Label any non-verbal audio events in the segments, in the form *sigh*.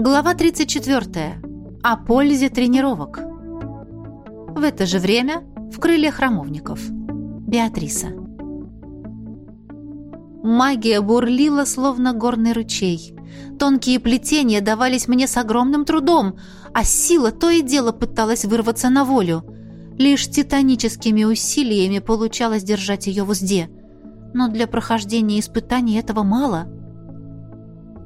Глава 34. О пользе тренировок. В это же время в крыльях храмовников. Беатриса. Магия бурлила, словно горный ручей. Тонкие плетения давались мне с огромным трудом, а сила то и дело пыталась вырваться на волю. Лишь титаническими усилиями получалось держать ее в узде. Но для прохождения испытаний этого мало.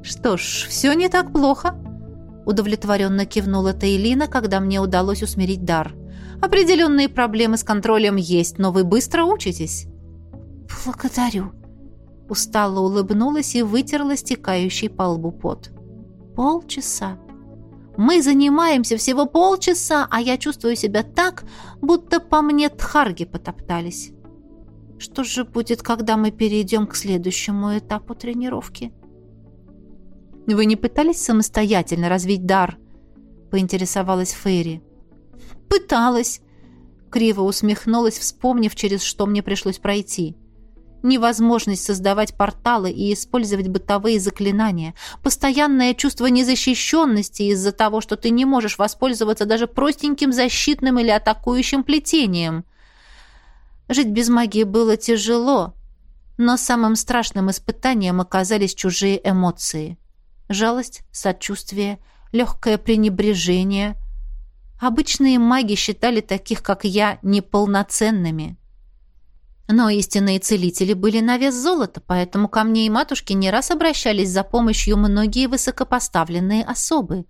«Что ж, все не так плохо», — удовлетворенно кивнула Тейлина, когда мне удалось усмирить дар. «Определенные проблемы с контролем есть, но вы быстро учитесь». «Благодарю», — устало улыбнулась и вытерла стекающий по лбу пот. «Полчаса. Мы занимаемся всего полчаса, а я чувствую себя так, будто по мне тхарги потоптались. Что же будет, когда мы перейдем к следующему этапу тренировки?» «Вы не пытались самостоятельно развить дар?» — поинтересовалась Фейри. «Пыталась!» — криво усмехнулась, вспомнив, через что мне пришлось пройти. Невозможность создавать порталы и использовать бытовые заклинания, постоянное чувство незащищенности из-за того, что ты не можешь воспользоваться даже простеньким защитным или атакующим плетением. Жить без магии было тяжело, но самым страшным испытанием оказались чужие эмоции жалость, сочувствие, легкое пренебрежение. Обычные маги считали таких, как я, неполноценными. Но истинные целители были на вес золота, поэтому ко мне и матушке не раз обращались за помощью многие высокопоставленные особы.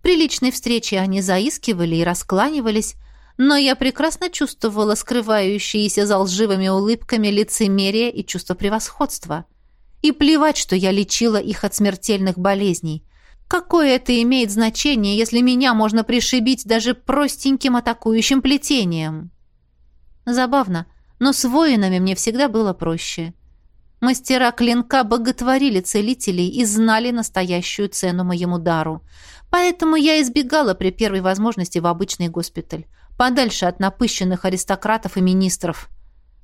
При личной встрече они заискивали и раскланивались, но я прекрасно чувствовала скрывающиеся за лживыми улыбками лицемерие и чувство превосходства – и плевать, что я лечила их от смертельных болезней. Какое это имеет значение, если меня можно пришибить даже простеньким атакующим плетением? Забавно, но с воинами мне всегда было проще. Мастера клинка боготворили целителей и знали настоящую цену моему дару. Поэтому я избегала при первой возможности в обычный госпиталь, подальше от напыщенных аристократов и министров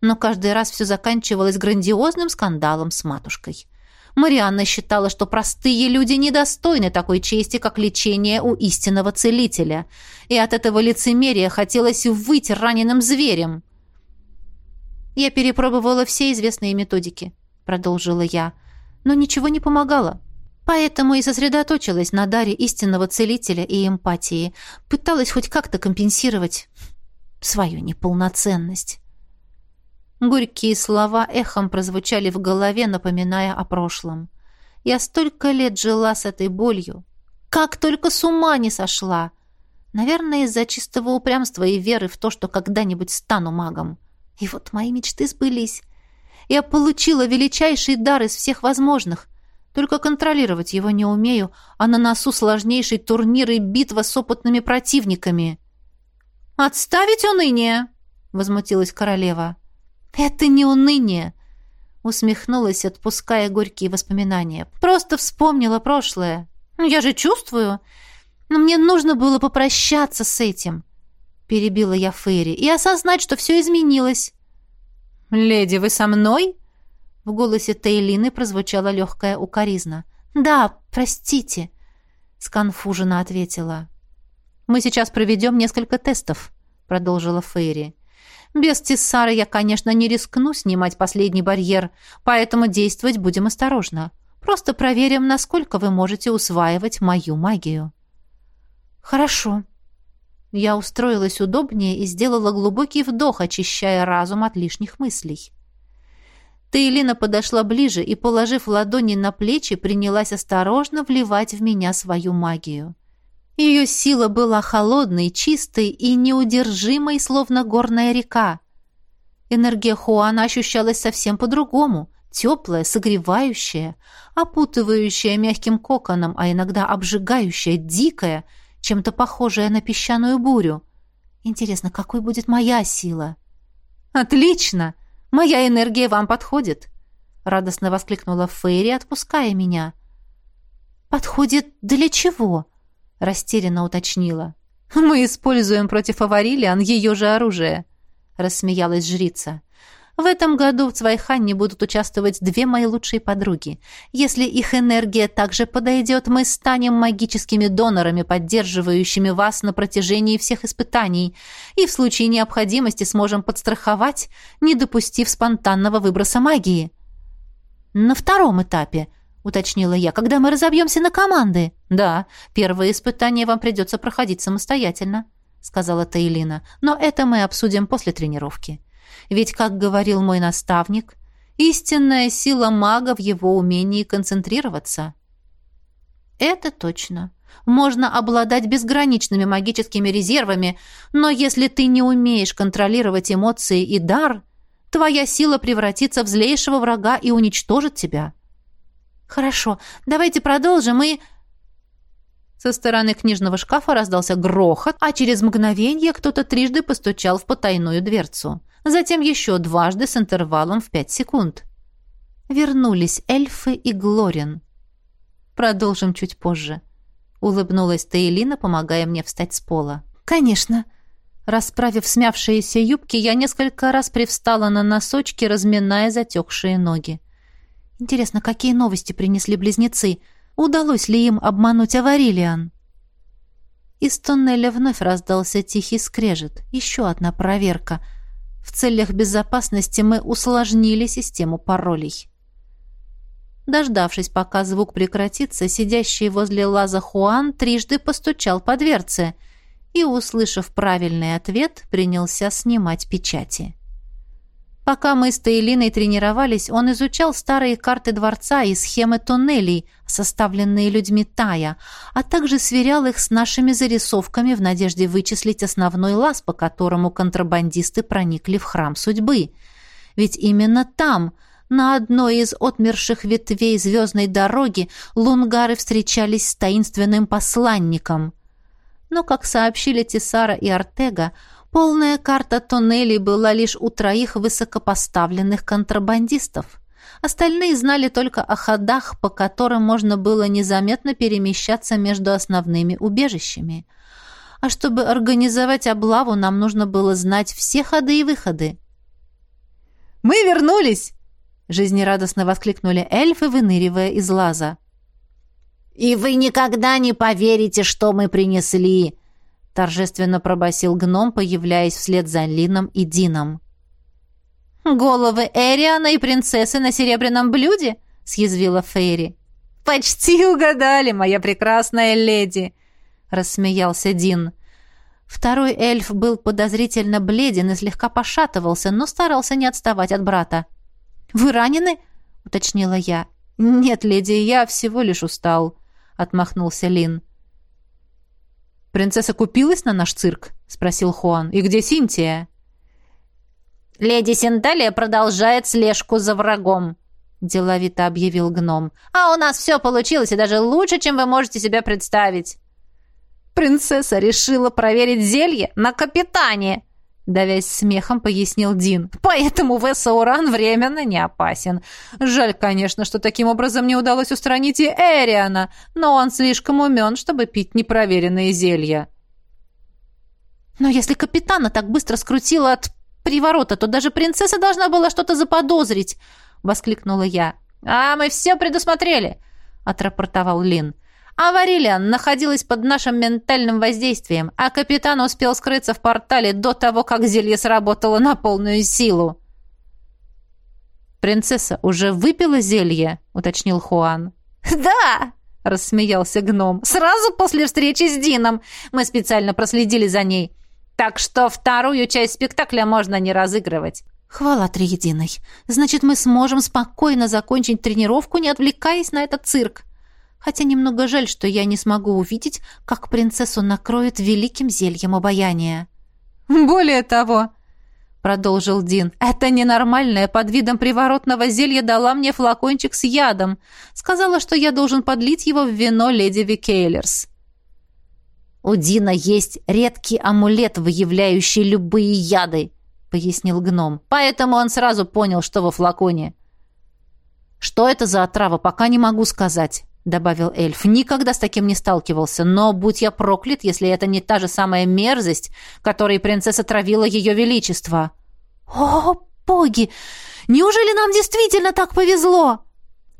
но каждый раз все заканчивалось грандиозным скандалом с матушкой. Марианна считала, что простые люди недостойны такой чести, как лечение у истинного целителя, и от этого лицемерия хотелось выйти раненым зверем. «Я перепробовала все известные методики», — продолжила я, — «но ничего не помогало». Поэтому и сосредоточилась на даре истинного целителя и эмпатии, пыталась хоть как-то компенсировать свою неполноценность. Горькие слова эхом прозвучали в голове, напоминая о прошлом. Я столько лет жила с этой болью. Как только с ума не сошла! Наверное, из-за чистого упрямства и веры в то, что когда-нибудь стану магом. И вот мои мечты сбылись. Я получила величайший дар из всех возможных. Только контролировать его не умею, а на носу сложнейший турнир и битва с опытными противниками. «Отставить уныние!» — возмутилась королева. «Это не уныние!» Усмехнулась, отпуская горькие воспоминания. «Просто вспомнила прошлое. Я же чувствую. Но мне нужно было попрощаться с этим!» Перебила я Фейри. «И осознать, что все изменилось!» «Леди, вы со мной?» В голосе Тейлины прозвучала легкая укоризна. «Да, простите», — сконфуженно ответила. «Мы сейчас проведем несколько тестов», — продолжила Фейри. Без Тессара я, конечно, не рискну снимать последний барьер, поэтому действовать будем осторожно. Просто проверим, насколько вы можете усваивать мою магию». «Хорошо». Я устроилась удобнее и сделала глубокий вдох, очищая разум от лишних мыслей. Таилина подошла ближе и, положив ладони на плечи, принялась осторожно вливать в меня свою магию. Ее сила была холодной, чистой и неудержимой, словно горная река. Энергия Хуана ощущалась совсем по-другому, теплая, согревающая, опутывающая мягким коконом, а иногда обжигающая, дикая, чем-то похожая на песчаную бурю. Интересно, какой будет моя сила? «Отлично! Моя энергия вам подходит!» — радостно воскликнула Фейри, отпуская меня. «Подходит для чего?» Растерянно уточнила. «Мы используем против Аварилиан ее же оружие», — рассмеялась жрица. В этом году в Цвайханне будут участвовать две мои лучшие подруги. Если их энергия также подойдет, мы станем магическими донорами, поддерживающими вас на протяжении всех испытаний, и в случае необходимости сможем подстраховать, не допустив спонтанного выброса магии. На втором этапе, уточнила я, когда мы разобьемся на команды. Да, первое испытание вам придется проходить самостоятельно, сказала Таилина, но это мы обсудим после тренировки. Ведь, как говорил мой наставник, истинная сила мага в его умении концентрироваться. Это точно. Можно обладать безграничными магическими резервами, но если ты не умеешь контролировать эмоции и дар, твоя сила превратится в злейшего врага и уничтожит тебя. Хорошо, давайте продолжим и... Со стороны книжного шкафа раздался грохот, а через мгновение кто-то трижды постучал в потайную дверцу затем еще дважды с интервалом в пять секунд. Вернулись эльфы и Глорин. Продолжим чуть позже. Улыбнулась Таэлина, помогая мне встать с пола. «Конечно!» Расправив смявшиеся юбки, я несколько раз привстала на носочки, разминая затекшие ноги. Интересно, какие новости принесли близнецы? Удалось ли им обмануть Аварилиан? Из туннеля вновь раздался тихий скрежет. Еще одна проверка — в целях безопасности мы усложнили систему паролей. Дождавшись, пока звук прекратится, сидящий возле лаза Хуан трижды постучал по дверце и, услышав правильный ответ, принялся снимать печати. Пока мы с Таилиной тренировались, он изучал старые карты дворца и схемы туннелей, составленные людьми Тая, а также сверял их с нашими зарисовками в надежде вычислить основной лаз, по которому контрабандисты проникли в храм судьбы. Ведь именно там, на одной из отмерших ветвей звездной дороги, лунгары встречались с таинственным посланником. Но, как сообщили Тесара и Артега, Полная карта тоннелей была лишь у троих высокопоставленных контрабандистов. Остальные знали только о ходах, по которым можно было незаметно перемещаться между основными убежищами. А чтобы организовать облаву, нам нужно было знать все ходы и выходы. «Мы вернулись!» — жизнерадостно воскликнули эльфы, выныривая из лаза. «И вы никогда не поверите, что мы принесли!» Торжественно пробасил гном, появляясь вслед за Лином и Дином. «Головы Эриана и принцессы на серебряном блюде?» — съязвила Фейри. «Почти угадали, моя прекрасная леди!» — рассмеялся Дин. Второй эльф был подозрительно бледен и слегка пошатывался, но старался не отставать от брата. «Вы ранены?» — уточнила я. «Нет, леди, я всего лишь устал», — отмахнулся Лин. «Принцесса купилась на наш цирк?» — спросил Хуан. «И где Синтия?» «Леди Синталия продолжает слежку за врагом», — деловито объявил гном. «А у нас все получилось, и даже лучше, чем вы можете себе представить». «Принцесса решила проверить зелье на капитане», давясь смехом, пояснил Дин. Поэтому Весауран временно не опасен. Жаль, конечно, что таким образом не удалось устранить и Эриана, но он слишком умен, чтобы пить непроверенные зелья. Но если капитана так быстро скрутило от приворота, то даже принцесса должна была что-то заподозрить, воскликнула я. А мы все предусмотрели, отрапортовал Лин. А Варилиан находилась под нашим ментальным воздействием, а капитан успел скрыться в портале до того, как зелье сработало на полную силу. «Принцесса уже выпила зелье?» — уточнил Хуан. «Да!» — рассмеялся гном. «Сразу после встречи с Дином. Мы специально проследили за ней. Так что вторую часть спектакля можно не разыгрывать». «Хвала Триединой! Значит, мы сможем спокойно закончить тренировку, не отвлекаясь на этот цирк!» Хотя немного жаль, что я не смогу увидеть, как принцессу накроет великим зельем обаяния. «Более того», — продолжил Дин, — «это ненормальная под видом приворотного зелья дала мне флакончик с ядом. Сказала, что я должен подлить его в вино леди Викейлерс». «У Дина есть редкий амулет, выявляющий любые яды», — пояснил гном. «Поэтому он сразу понял, что во флаконе». «Что это за отрава, пока не могу сказать». — добавил эльф. «Никогда с таким не сталкивался, но будь я проклят, если это не та же самая мерзость, которой принцесса травила ее величество». «О, Боги! Неужели нам действительно так повезло?»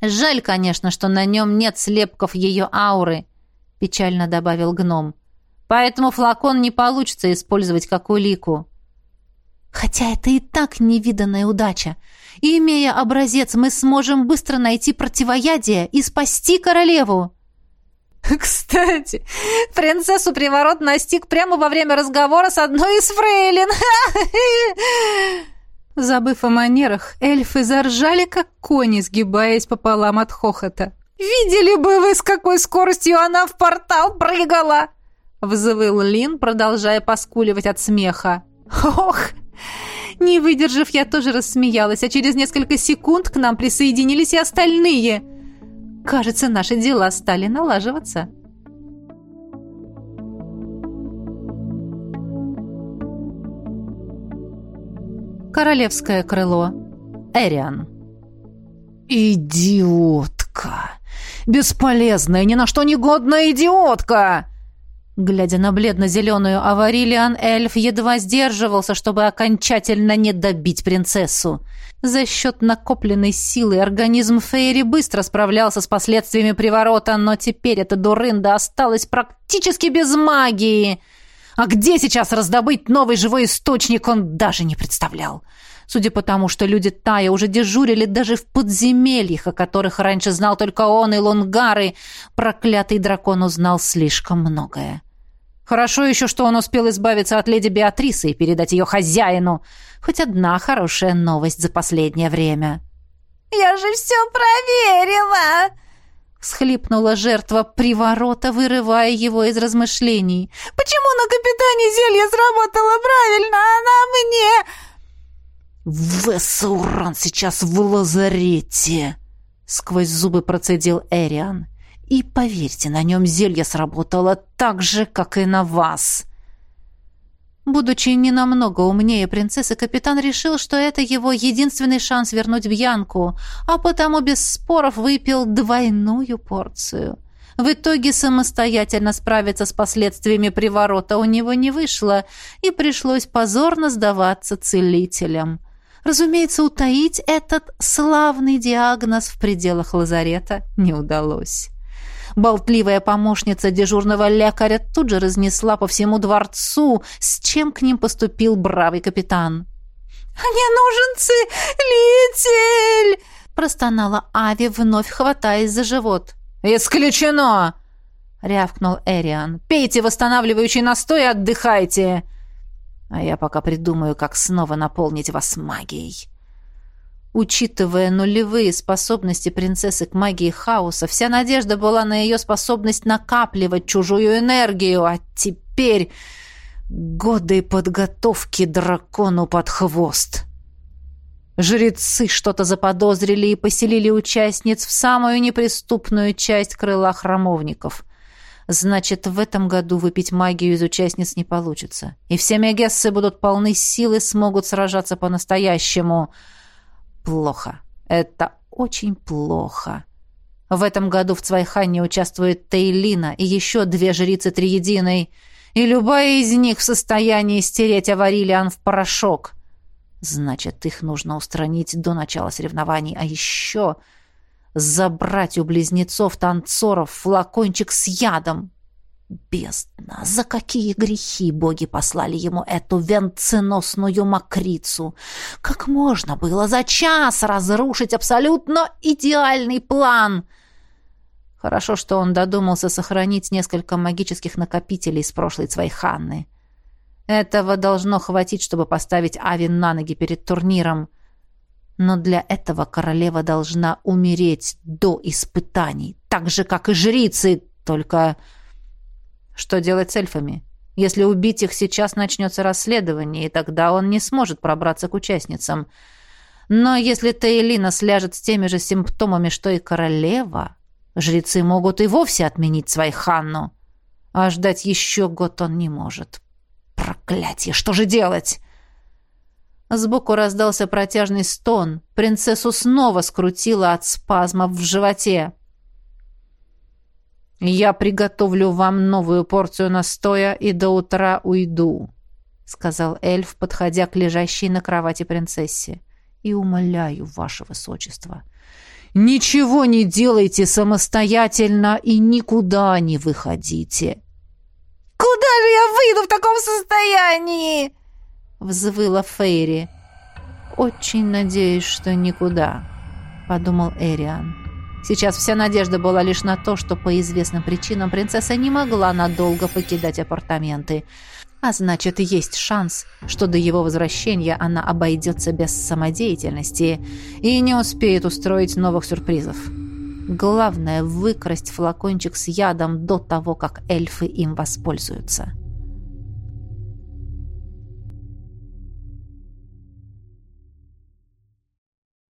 «Жаль, конечно, что на нем нет слепков ее ауры», — печально добавил гном. «Поэтому флакон не получится использовать как улику». «Хотя это и так невиданная удача. И, имея образец, мы сможем быстро найти противоядие и спасти королеву». *laughs* «Кстати, принцессу приворот настиг прямо во время разговора с одной из фрейлин!» *laughs* Забыв о манерах, эльфы заржали, как кони, сгибаясь пополам от хохота. «Видели бы вы, с какой скоростью она в портал прыгала!» Взвыл Лин, продолжая поскуливать от смеха. «Ох!» Не выдержав, я тоже рассмеялась, а через несколько секунд к нам присоединились и остальные. Кажется, наши дела стали налаживаться. Королевское крыло. Эриан. «Идиотка! Бесполезная, ни на что негодная идиотка!» Глядя на бледно-зеленую аварилиан, эльф едва сдерживался, чтобы окончательно не добить принцессу. За счет накопленной силы организм Фейри быстро справлялся с последствиями приворота, но теперь эта дурында осталась практически без магии — а где сейчас раздобыть новый живой источник, он даже не представлял. Судя по тому, что люди Тая уже дежурили даже в подземельях, о которых раньше знал только он и Лунгары, проклятый дракон узнал слишком многое. Хорошо еще, что он успел избавиться от леди Беатрисы и передать ее хозяину. Хоть одна хорошая новость за последнее время. «Я же все проверила!» Схлипнула жертва приворота, вырывая его из размышлений. «Почему на капитане зелье сработало правильно, а на мне?» «Вессауран сейчас в лазарете!» Сквозь зубы процедил Эриан. «И поверьте, на нем зелье сработало так же, как и на вас!» Будучи не намного умнее принцессы, капитан решил, что это его единственный шанс вернуть Бьянку, а потому без споров выпил двойную порцию. В итоге самостоятельно справиться с последствиями приворота у него не вышло, и пришлось позорно сдаваться целителям. Разумеется, утаить этот славный диагноз в пределах лазарета не удалось. Болтливая помощница дежурного лекаря тут же разнесла по всему дворцу, с чем к ним поступил бравый капитан. «Мне нужен целитель!» простонала Ави, вновь хватаясь за живот. «Исключено!» — рявкнул Эриан. «Пейте восстанавливающий настой и отдыхайте!» «А я пока придумаю, как снова наполнить вас магией». Учитывая нулевые способности принцессы к магии хаоса, вся надежда была на ее способность накапливать чужую энергию, а теперь годы подготовки дракону под хвост. Жрецы что-то заподозрили и поселили участниц в самую неприступную часть крыла храмовников. Значит, в этом году выпить магию из участниц не получится. И все мегессы будут полны сил и смогут сражаться по-настоящему — Плохо. Это очень плохо. В этом году в Цвайхане участвует Тейлина и еще две жрицы Триединой, и любая из них в состоянии стереть Аварилиан в порошок. Значит, их нужно устранить до начала соревнований, а еще забрать у близнецов-танцоров флакончик с ядом. Бездна! За какие грехи боги послали ему эту венценосную мокрицу? Как можно было за час разрушить абсолютно идеальный план? Хорошо, что он додумался сохранить несколько магических накопителей с прошлой Цвайханны. Этого должно хватить, чтобы поставить Авин на ноги перед турниром. Но для этого королева должна умереть до испытаний, так же, как и жрицы, только... Что делать с эльфами? Если убить их сейчас, начнется расследование, и тогда он не сможет пробраться к участницам. Но если Таэлина сляжет с теми же симптомами, что и королева, жрецы могут и вовсе отменить свою ханну. А ждать еще год он не может. Проклятие, что же делать? Сбоку раздался протяжный стон. Принцессу снова скрутило от спазмов в животе. «Я приготовлю вам новую порцию настоя и до утра уйду», — сказал эльф, подходя к лежащей на кровати принцессе. И умоляю, ваше высочество, ничего не делайте самостоятельно и никуда не выходите. Куда же я выйду в таком состоянии? Взвыла Фейри. Очень надеюсь, что никуда, подумал Эриан. Сейчас вся надежда была лишь на то, что по известным причинам принцесса не могла надолго покидать апартаменты. А значит, есть шанс, что до его возвращения она обойдется без самодеятельности и не успеет устроить новых сюрпризов. Главное — выкрасть флакончик с ядом до того, как эльфы им воспользуются.